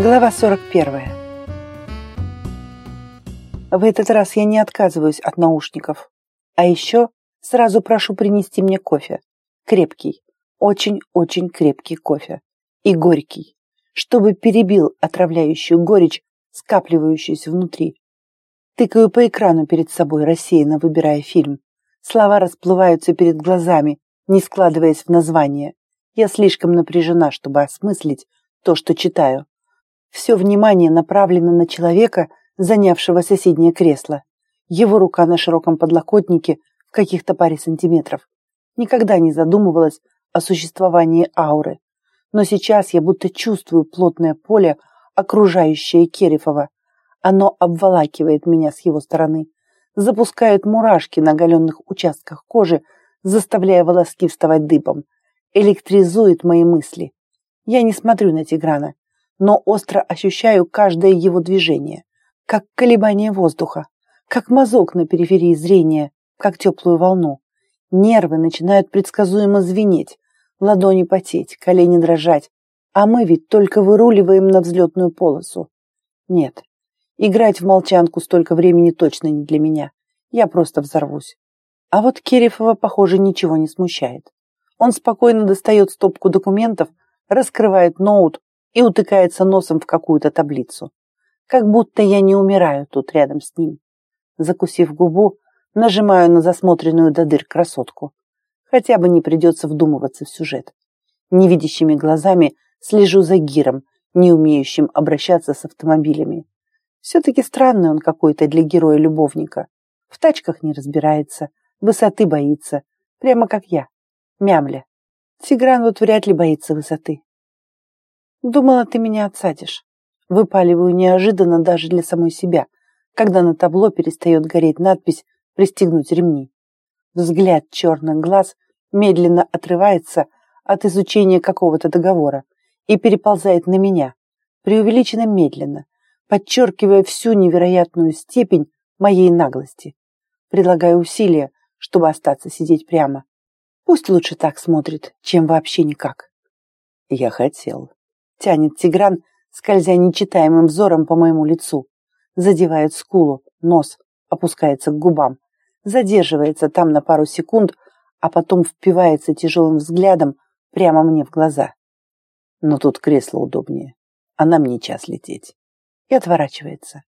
Глава 41. В этот раз я не отказываюсь от наушников. А еще сразу прошу принести мне кофе. Крепкий, очень-очень крепкий кофе. И горький, чтобы перебил отравляющую горечь, скапливающуюся внутри. Тыкаю по экрану перед собой, рассеянно выбирая фильм. Слова расплываются перед глазами, не складываясь в название. Я слишком напряжена, чтобы осмыслить то, что читаю. Все внимание направлено на человека, занявшего соседнее кресло. Его рука на широком подлокотнике в каких-то паре сантиметров. Никогда не задумывалась о существовании ауры. Но сейчас я будто чувствую плотное поле, окружающее Керифова. Оно обволакивает меня с его стороны, запускает мурашки на оголенных участках кожи, заставляя волоски вставать дыбом, электризует мои мысли. Я не смотрю на Тиграна но остро ощущаю каждое его движение, как колебание воздуха, как мазок на периферии зрения, как теплую волну. Нервы начинают предсказуемо звенеть, ладони потеть, колени дрожать, а мы ведь только выруливаем на взлетную полосу. Нет, играть в молчанку столько времени точно не для меня. Я просто взорвусь. А вот Керефова, похоже, ничего не смущает. Он спокойно достает стопку документов, раскрывает ноут, и утыкается носом в какую-то таблицу. Как будто я не умираю тут рядом с ним. Закусив губу, нажимаю на засмотренную до дыр красотку. Хотя бы не придется вдумываться в сюжет. Невидящими глазами слежу за Гиром, не умеющим обращаться с автомобилями. Все-таки странный он какой-то для героя-любовника. В тачках не разбирается, высоты боится, прямо как я, мямля. Тигран вот вряд ли боится высоты. Думала, ты меня отсадишь. Выпаливаю неожиданно даже для самой себя, когда на табло перестает гореть надпись «Пристегнуть ремни». Взгляд черных глаз медленно отрывается от изучения какого-то договора и переползает на меня, преувеличенно медленно, подчеркивая всю невероятную степень моей наглости. Предлагаю усилия, чтобы остаться сидеть прямо. Пусть лучше так смотрит, чем вообще никак. Я хотел тянет Тигран, скользя нечитаемым взором по моему лицу. Задевает скулу, нос, опускается к губам. Задерживается там на пару секунд, а потом впивается тяжелым взглядом прямо мне в глаза. Но тут кресло удобнее, а нам не час лететь. И отворачивается.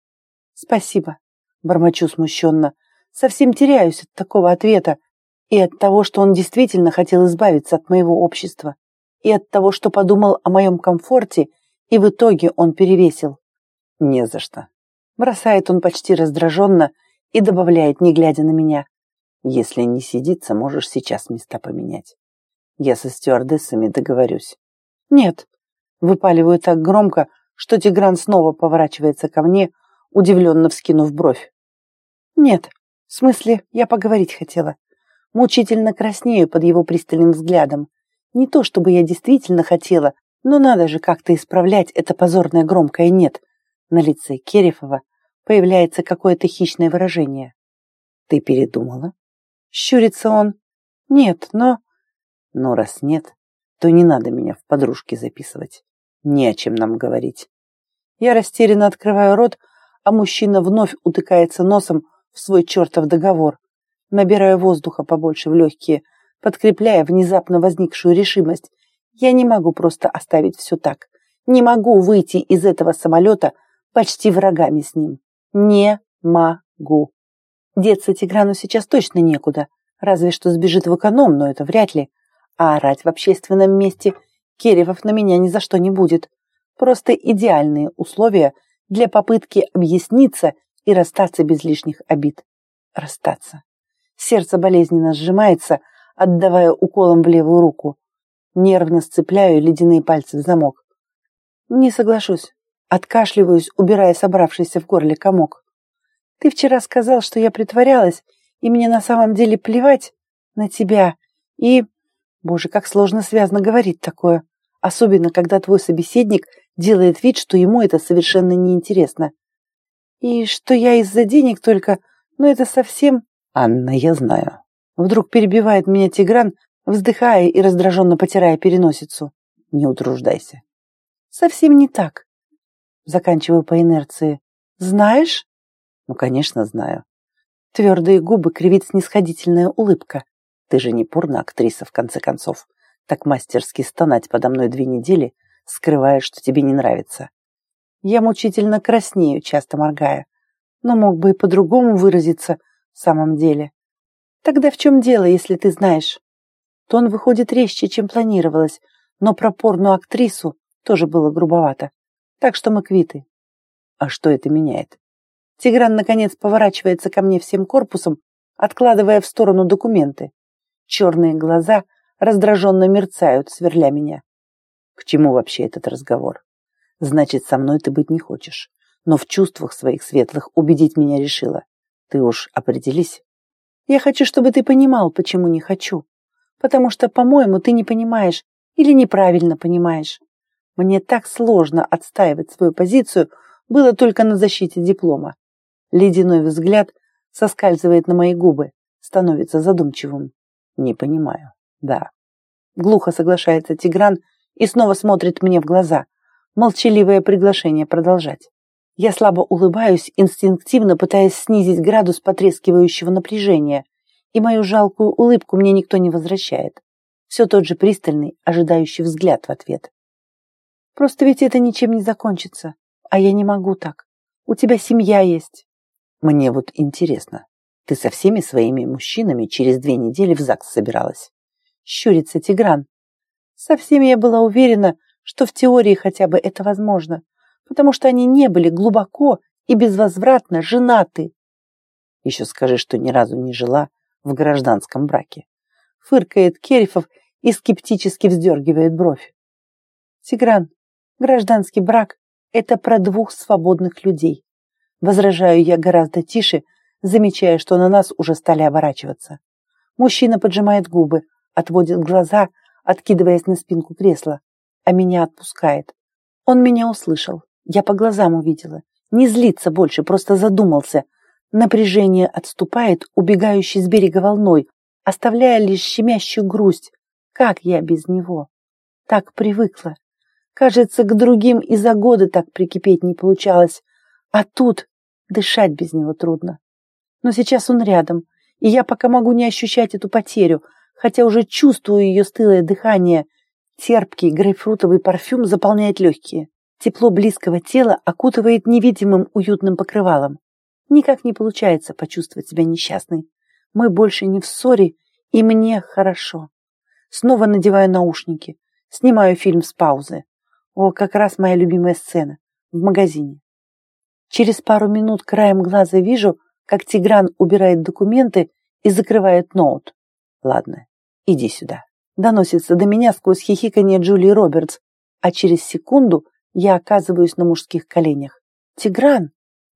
Спасибо, бормочу смущенно. Совсем теряюсь от такого ответа и от того, что он действительно хотел избавиться от моего общества и от того, что подумал о моем комфорте, и в итоге он перевесил. Не за что. Бросает он почти раздраженно и добавляет, не глядя на меня. Если не сидится, можешь сейчас места поменять. Я со стюардессами договорюсь. Нет. Выпаливаю так громко, что Тигран снова поворачивается ко мне, удивленно вскинув бровь. Нет, в смысле, я поговорить хотела. Мучительно краснею под его пристальным взглядом. Не то, чтобы я действительно хотела, но надо же как-то исправлять это позорное громкое «нет». На лице Керефова появляется какое-то хищное выражение. «Ты передумала?» Щурится он. «Нет, но...» «Но раз нет, то не надо меня в подружки записывать. Не о чем нам говорить». Я растерянно открываю рот, а мужчина вновь утыкается носом в свой чертов договор. Набираю воздуха побольше в легкие, подкрепляя внезапно возникшую решимость. Я не могу просто оставить все так. Не могу выйти из этого самолета почти врагами с ним. Не могу. Деться Тиграну сейчас точно некуда. Разве что сбежит в эконом, но это вряд ли. А орать в общественном месте Керевов на меня ни за что не будет. Просто идеальные условия для попытки объясниться и расстаться без лишних обид. Расстаться. Сердце болезненно сжимается, отдавая уколом в левую руку. Нервно сцепляю ледяные пальцы в замок. Не соглашусь. Откашливаюсь, убирая собравшийся в горле комок. Ты вчера сказал, что я притворялась, и мне на самом деле плевать на тебя. И... Боже, как сложно связно говорить такое. Особенно, когда твой собеседник делает вид, что ему это совершенно неинтересно. И что я из-за денег только... Ну, это совсем... Анна, я знаю. Вдруг перебивает меня Тигран, вздыхая и раздраженно потирая переносицу. Не утруждайся. Совсем не так. Заканчиваю по инерции. Знаешь? Ну, конечно, знаю. Твердые губы кривит снисходительная улыбка. Ты же не порно-актриса, в конце концов. Так мастерски стонать подо мной две недели, скрывая, что тебе не нравится. Я мучительно краснею, часто моргая. Но мог бы и по-другому выразиться в самом деле. Тогда в чем дело, если ты знаешь? Тон выходит резче, чем планировалось, но про порную актрису тоже было грубовато. Так что мы квиты. А что это меняет? Тигран, наконец, поворачивается ко мне всем корпусом, откладывая в сторону документы. Черные глаза раздраженно мерцают, сверля меня. К чему вообще этот разговор? Значит, со мной ты быть не хочешь. Но в чувствах своих светлых убедить меня решила. Ты уж определись. Я хочу, чтобы ты понимал, почему не хочу. Потому что, по-моему, ты не понимаешь или неправильно понимаешь. Мне так сложно отстаивать свою позицию было только на защите диплома. Ледяной взгляд соскальзывает на мои губы, становится задумчивым. Не понимаю. Да. Глухо соглашается Тигран и снова смотрит мне в глаза. Молчаливое приглашение продолжать. Я слабо улыбаюсь, инстинктивно пытаясь снизить градус потрескивающего напряжения, и мою жалкую улыбку мне никто не возвращает. Все тот же пристальный, ожидающий взгляд в ответ. Просто ведь это ничем не закончится, а я не могу так. У тебя семья есть. Мне вот интересно, ты со всеми своими мужчинами через две недели в ЗАГС собиралась? Щурится Тигран. Со всеми я была уверена, что в теории хотя бы это возможно, потому что они не были глубоко и безвозвратно женаты. Еще скажи, что ни разу не жила в гражданском браке. Фыркает Керифов и скептически вздергивает бровь. Тигран, гражданский брак – это про двух свободных людей. Возражаю я гораздо тише, замечая, что на нас уже стали оборачиваться. Мужчина поджимает губы, отводит глаза, откидываясь на спинку кресла, а меня отпускает. Он меня услышал, я по глазам увидела. Не злится больше, просто задумался. Напряжение отступает, убегающий с берега волной, оставляя лишь щемящую грусть. Как я без него? Так привыкла. Кажется, к другим и за годы так прикипеть не получалось. А тут дышать без него трудно. Но сейчас он рядом, и я пока могу не ощущать эту потерю, хотя уже чувствую ее стылое дыхание. Терпкий грейпфрутовый парфюм заполняет легкие. Тепло близкого тела окутывает невидимым уютным покрывалом. Никак не получается почувствовать себя несчастной. Мы больше не в ссоре, и мне хорошо. Снова надеваю наушники, снимаю фильм с паузы. О, как раз моя любимая сцена. В магазине. Через пару минут краем глаза вижу, как Тигран убирает документы и закрывает ноут. Ладно, иди сюда. Доносится до меня сквозь хихиканье Джулии Робертс, а через секунду я оказываюсь на мужских коленях. Тигран!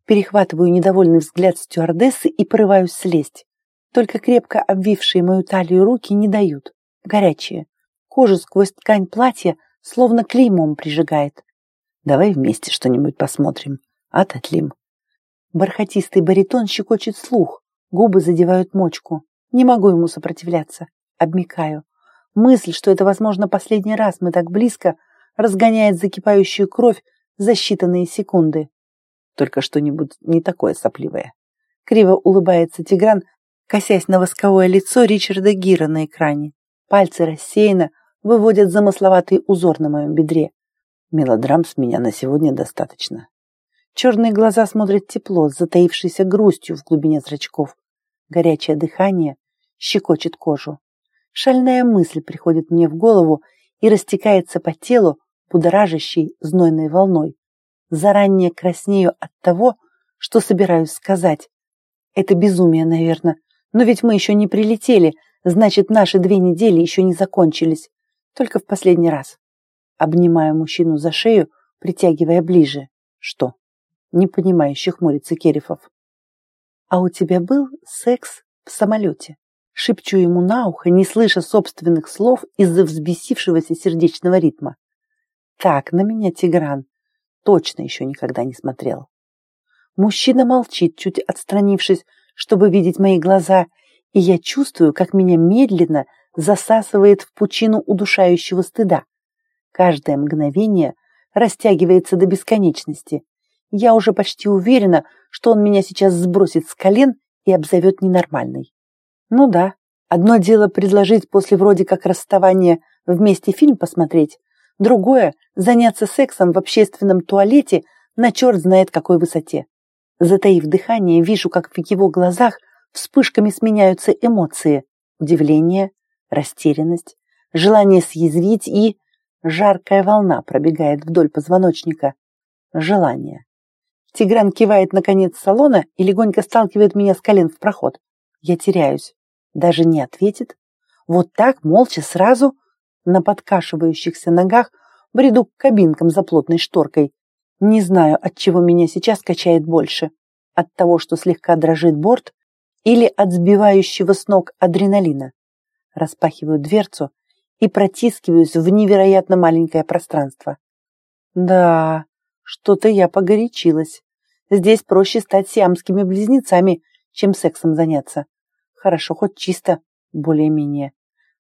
Перехватываю недовольный взгляд стюардессы и порываюсь слезть. Только крепко обвившие мою талию руки не дают. Горячие. Кожа сквозь ткань платья словно клеймом прижигает. Давай вместе что-нибудь посмотрим. Ататлим. Бархатистый баритон щекочет слух, губы задевают мочку. Не могу ему сопротивляться. Обмикаю. Мысль, что это, возможно, последний раз мы так близко, разгоняет закипающую кровь за считанные секунды. Только что-нибудь не такое сопливое. Криво улыбается Тигран, косясь на восковое лицо Ричарда Гира на экране. Пальцы рассеянно выводят замысловатый узор на моем бедре. Мелодрам с меня на сегодня достаточно. Черные глаза смотрят тепло, с затаившейся грустью в глубине зрачков. Горячее дыхание щекочет кожу. Шальная мысль приходит мне в голову и растекается по телу будоражащей знойной волной. Заранее краснею от того, что собираюсь сказать. Это безумие, наверное. Но ведь мы еще не прилетели, значит, наши две недели еще не закончились. Только в последний раз. Обнимаю мужчину за шею, притягивая ближе. Что? непонимающе хмурится Керифов. «А у тебя был секс в самолете?» Шепчу ему на ухо, не слыша собственных слов из-за взбесившегося сердечного ритма. Так на меня Тигран точно еще никогда не смотрел. Мужчина молчит, чуть отстранившись, чтобы видеть мои глаза, и я чувствую, как меня медленно засасывает в пучину удушающего стыда. Каждое мгновение растягивается до бесконечности. Я уже почти уверена, что он меня сейчас сбросит с колен и обзовет ненормальной. Ну да, одно дело предложить после вроде как расставания вместе фильм посмотреть, другое – заняться сексом в общественном туалете на черт знает какой высоте. Затаив дыхание, вижу, как в его глазах вспышками сменяются эмоции – удивление, растерянность, желание съязвить и... Жаркая волна пробегает вдоль позвоночника. Желание. Тигран кивает наконец салона и легонько сталкивает меня с колен в проход. Я теряюсь. Даже не ответит. Вот так, молча, сразу, на подкашивающихся ногах, бреду к кабинкам за плотной шторкой. Не знаю, от чего меня сейчас качает больше. От того, что слегка дрожит борт, или от сбивающего с ног адреналина. Распахиваю дверцу и протискиваюсь в невероятно маленькое пространство. Да, что-то я погорячилась. Здесь проще стать сиамскими близнецами, чем сексом заняться. Хорошо, хоть чисто, более-менее.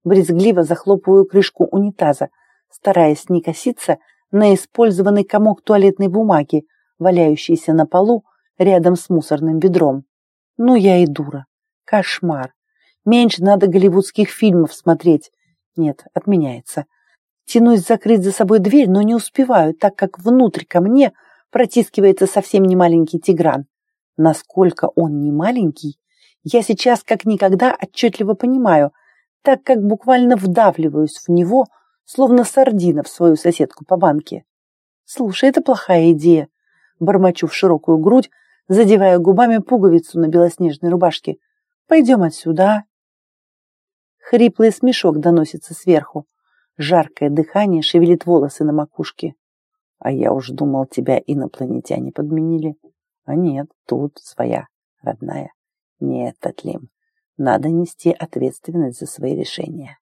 Брезгливо захлопываю крышку унитаза, стараясь не коситься на использованный комок туалетной бумаги, валяющийся на полу рядом с мусорным ведром. Ну, я и дура. Кошмар. Меньше надо голливудских фильмов смотреть, нет, отменяется. Тянусь закрыть за собой дверь, но не успеваю, так как внутрь ко мне протискивается совсем не маленький Тигран. Насколько он не маленький, я сейчас как никогда отчетливо понимаю, так как буквально вдавливаюсь в него, словно сардина в свою соседку по банке. Слушай, это плохая идея. Бормочу в широкую грудь, задевая губами пуговицу на белоснежной рубашке. Пойдем отсюда, а? Хриплый смешок доносится сверху. Жаркое дыхание шевелит волосы на макушке. А я уж думал, тебя инопланетяне подменили. А нет, тут своя, родная. Нет, Татлим, надо нести ответственность за свои решения.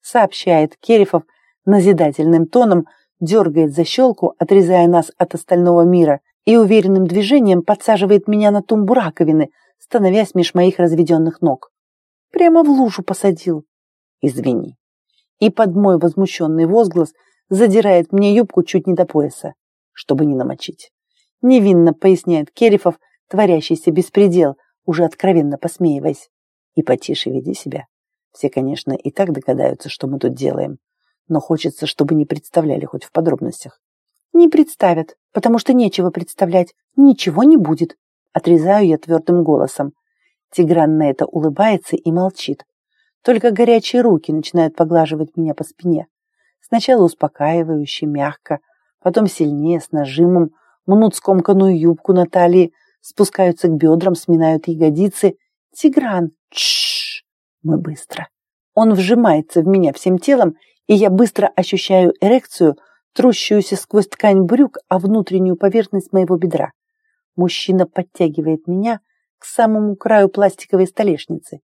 Сообщает Керифов назидательным тоном, дергает защелку, отрезая нас от остального мира, и уверенным движением подсаживает меня на тумбу раковины, становясь меж моих разведенных ног. Прямо в лужу посадил. Извини. И под мой возмущенный возглас задирает мне юбку чуть не до пояса, чтобы не намочить. Невинно поясняет Керифов, творящийся беспредел, уже откровенно посмеиваясь. И потише веди себя. Все, конечно, и так догадаются, что мы тут делаем, но хочется, чтобы не представляли хоть в подробностях. Не представят, потому что нечего представлять, ничего не будет. Отрезаю я твердым голосом, Тигран на это улыбается и молчит. Только горячие руки начинают поглаживать меня по спине. Сначала успокаивающе, мягко, потом сильнее, с нажимом, мнут скомканную юбку на талии, спускаются к бедрам, сминают ягодицы. «Тигран! Тш! Мы быстро!» Он вжимается в меня всем телом, и я быстро ощущаю эрекцию, трущуюся сквозь ткань брюк, а внутреннюю поверхность моего бедра. Мужчина подтягивает меня, к самому краю пластиковой столешницы.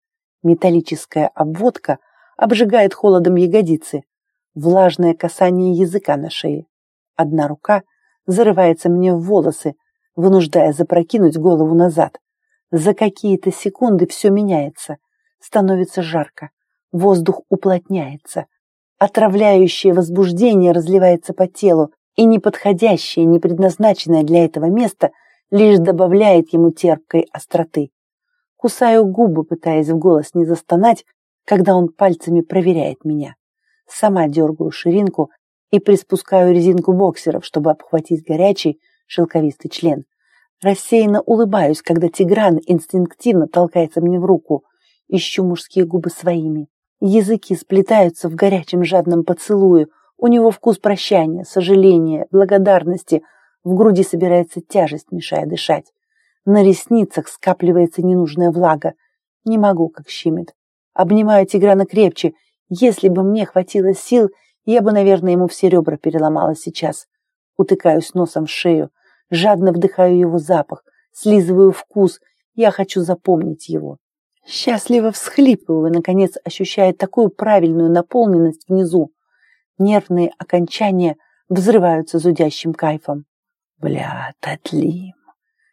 Металлическая обводка обжигает холодом ягодицы, влажное касание языка на шее. Одна рука зарывается мне в волосы, вынуждая запрокинуть голову назад. За какие-то секунды все меняется, становится жарко, воздух уплотняется, отравляющее возбуждение разливается по телу, и неподходящее, не предназначенное для этого место – лишь добавляет ему терпкой остроты. Кусаю губы, пытаясь в голос не застонать, когда он пальцами проверяет меня. Сама дергаю ширинку и приспускаю резинку боксеров, чтобы обхватить горячий шелковистый член. Рассеянно улыбаюсь, когда Тигран инстинктивно толкается мне в руку. Ищу мужские губы своими. Языки сплетаются в горячем жадном поцелуе. У него вкус прощания, сожаления, благодарности – в груди собирается тяжесть, мешая дышать. На ресницах скапливается ненужная влага. Не могу, как щемит. Обнимаю Тиграна крепче. Если бы мне хватило сил, я бы, наверное, ему все ребра переломала сейчас. Утыкаюсь носом в шею, жадно вдыхаю его запах, слизываю вкус. Я хочу запомнить его. Счастливо всхлипываю, наконец ощущая такую правильную наполненность внизу. Нервные окончания взрываются зудящим кайфом. Бля, Татлим.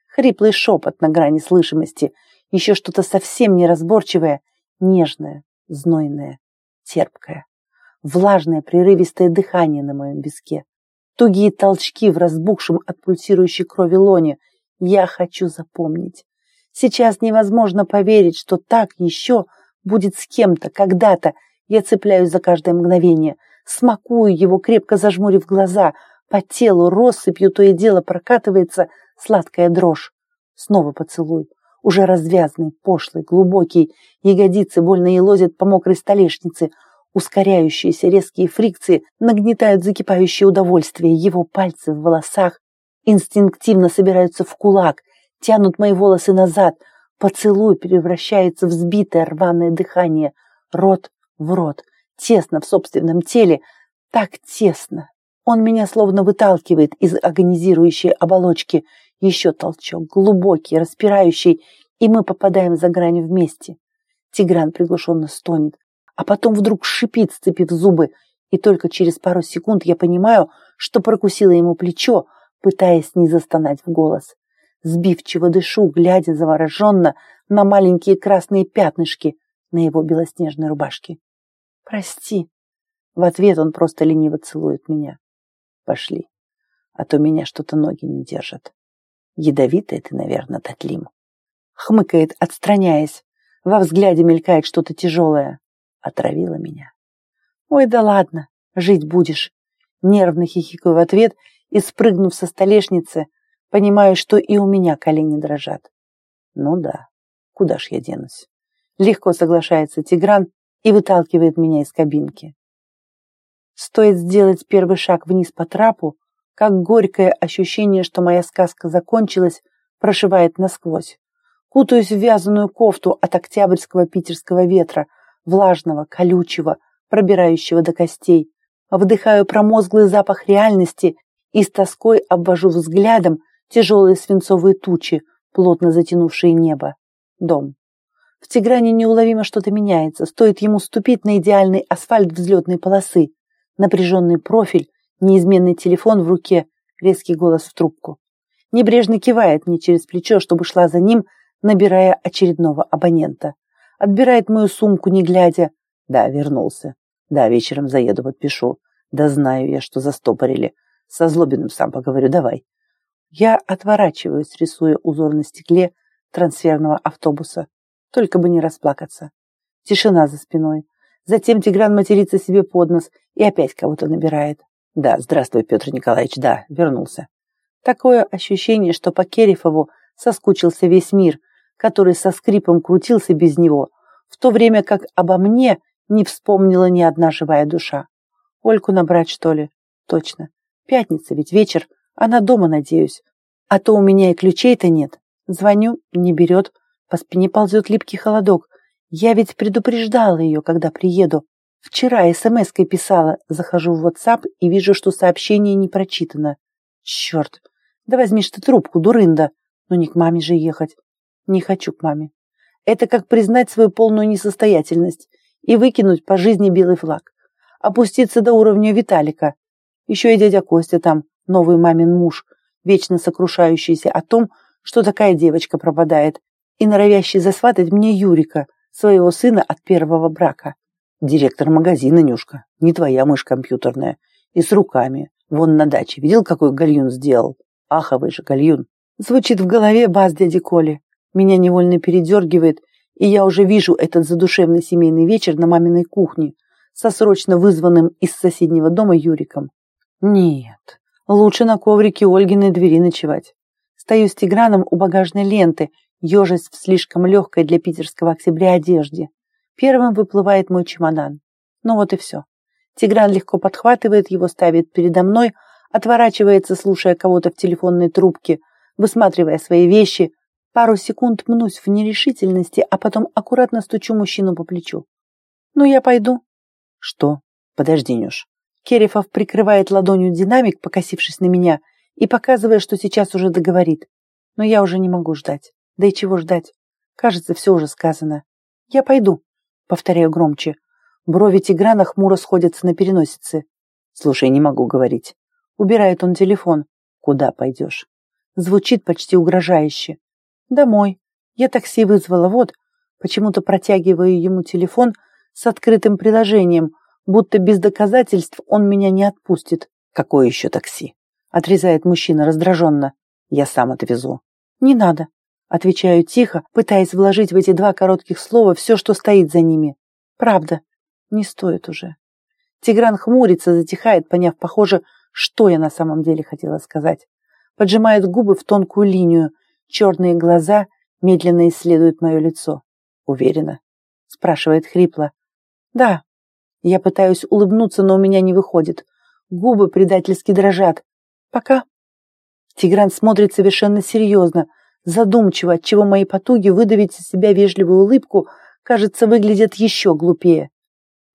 Хриплый шепот на грани слышимости. Еще что-то совсем неразборчивое, нежное, знойное, терпкое. Влажное, прерывистое дыхание на моем виске. Тугие толчки в разбухшем от пульсирующей крови лоне. Я хочу запомнить. Сейчас невозможно поверить, что так еще будет с кем-то, когда-то. Я цепляюсь за каждое мгновение, смакую его, крепко зажмурив глаза. По телу россыпью то и дело прокатывается сладкая дрожь. Снова поцелуй. Уже развязанный, пошлый, глубокий. Ягодицы больно елозят по мокрой столешнице. Ускоряющиеся резкие фрикции нагнетают закипающее удовольствие. Его пальцы в волосах инстинктивно собираются в кулак, тянут мои волосы назад. Поцелуй превращается в сбитое рваное дыхание. Рот в рот, тесно в собственном теле, так тесно. Он меня словно выталкивает из агонизирующей оболочки. Еще толчок, глубокий, распирающий, и мы попадаем за грань вместе. Тигран приглушенно стонет, а потом вдруг шипит, сцепив зубы, и только через пару секунд я понимаю, что прокусила ему плечо, пытаясь не застонать в голос. Сбивчиво дышу, глядя завороженно на маленькие красные пятнышки на его белоснежной рубашке. «Прости». В ответ он просто лениво целует меня. «Пошли, а то меня что-то ноги не держат». Ядовитая ты, наверное, Татлим. Хмыкает, отстраняясь. Во взгляде мелькает что-то тяжелое. Отравила меня. Ой, да ладно, жить будешь. Нервно хихикаю в ответ и, спрыгнув со столешницы, понимаю, что и у меня колени дрожат. Ну да, куда ж я денусь? Легко соглашается Тигран и выталкивает меня из кабинки. Стоит сделать первый шаг вниз по трапу, как горькое ощущение, что моя сказка закончилась, прошивает насквозь. Кутаюсь в вязаную кофту от октябрьского питерского ветра, влажного, колючего, пробирающего до костей. Вдыхаю промозглый запах реальности и с тоской обвожу взглядом тяжелые свинцовые тучи, плотно затянувшие небо. Дом. В Тигране неуловимо что-то меняется, стоит ему ступить на идеальный асфальт взлетной полосы. Напряженный профиль, Неизменный телефон в руке, резкий голос в трубку. Небрежно кивает мне через плечо, чтобы шла за ним, набирая очередного абонента. Отбирает мою сумку, не глядя. Да, вернулся. Да, вечером заеду, подпишу. Да знаю я, что застопорили. Со Злобиным сам поговорю, давай. Я отворачиваюсь, рисуя узор на стекле трансферного автобуса. Только бы не расплакаться. Тишина за спиной. Затем Тигран матерится себе под нос и опять кого-то набирает. Да, здравствуй, Петр Николаевич, да, вернулся. Такое ощущение, что по Керифову соскучился весь мир, который со скрипом крутился без него, в то время как обо мне не вспомнила ни одна живая душа. Ольку набрать, что ли? Точно. Пятница ведь вечер, она дома, надеюсь. А то у меня и ключей-то нет. Звоню, не берет, по спине ползет липкий холодок. Я ведь предупреждала ее, когда приеду. Вчера смс-кой писала, захожу в WhatsApp и вижу, что сообщение не прочитано. Черт, да возьмишь ты трубку, дурында. Но не к маме же ехать. Не хочу к маме. Это как признать свою полную несостоятельность и выкинуть по жизни белый флаг. Опуститься до уровня Виталика. Еще и дядя Костя там, новый мамин муж, вечно сокрушающийся о том, что такая девочка пропадает, и норовящий засватать мне Юрика, своего сына от первого брака. Директор магазина, Нюшка, не твоя мышь компьютерная. И с руками. Вон на даче. Видел, какой гальюн сделал? Аховый же гальюн. Звучит в голове бас дяди Коли. Меня невольно передергивает, и я уже вижу этот задушевный семейный вечер на маминой кухне со срочно вызванным из соседнего дома Юриком. Нет, лучше на коврике Ольгиной двери ночевать. Стою с Тиграном у багажной ленты, ежась в слишком легкой для питерского октября одежде. Первым выплывает мой чемодан. Ну вот и все. Тигран легко подхватывает его, ставит передо мной, отворачивается, слушая кого-то в телефонной трубке, высматривая свои вещи. Пару секунд мнусь в нерешительности, а потом аккуратно стучу мужчину по плечу. «Ну, я пойду». «Что? Подожди, Нюш». Керефов прикрывает ладонью динамик, покосившись на меня, и показывая, что сейчас уже договорит. Но я уже не могу ждать. Да и чего ждать? Кажется, все уже сказано. Я пойду. Повторяю громче. Брови Тиграна хмуро сходятся на переносице. Слушай, не могу говорить. Убирает он телефон. Куда пойдешь? Звучит почти угрожающе. Домой. Я такси вызвала, вот. Почему-то протягиваю ему телефон с открытым приложением, будто без доказательств он меня не отпустит. Какое еще такси? Отрезает мужчина раздраженно. Я сам отвезу. Не надо. Отвечаю тихо, пытаясь вложить в эти два коротких слова все, что стоит за ними. Правда, не стоит уже. Тигран хмурится, затихает, поняв, похоже, что я на самом деле хотела сказать. Поджимает губы в тонкую линию, черные глаза медленно исследуют мое лицо. Уверена? Спрашивает хрипло. Да. Я пытаюсь улыбнуться, но у меня не выходит. Губы предательски дрожат. Пока. Тигран смотрит совершенно серьезно, задумчиво, отчего мои потуги выдавить из себя вежливую улыбку, кажется, выглядят еще глупее.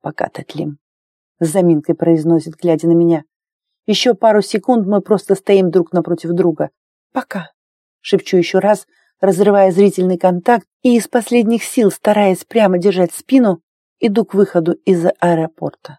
Пока, Татлим. С заминкой произносит, глядя на меня. Еще пару секунд мы просто стоим друг напротив друга. Пока. Шепчу еще раз, разрывая зрительный контакт и из последних сил, стараясь прямо держать спину, иду к выходу из аэропорта.